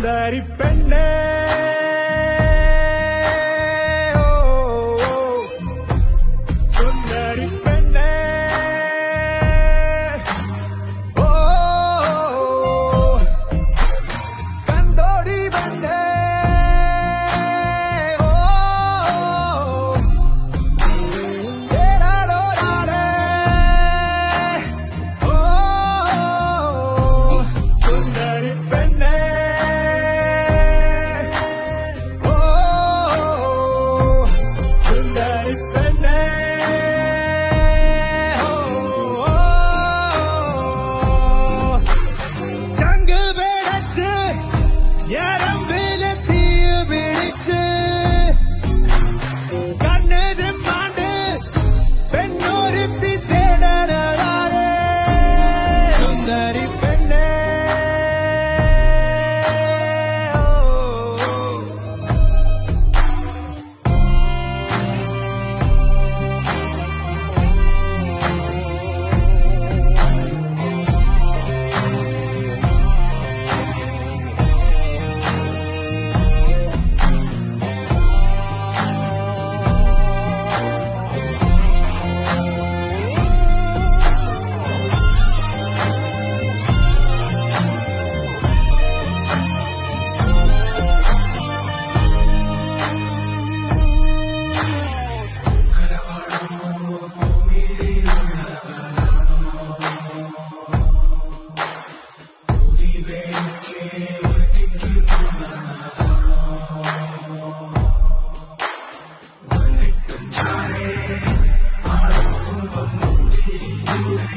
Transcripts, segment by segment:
சுந்தரி பெண்ணே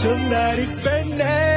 tonight it be been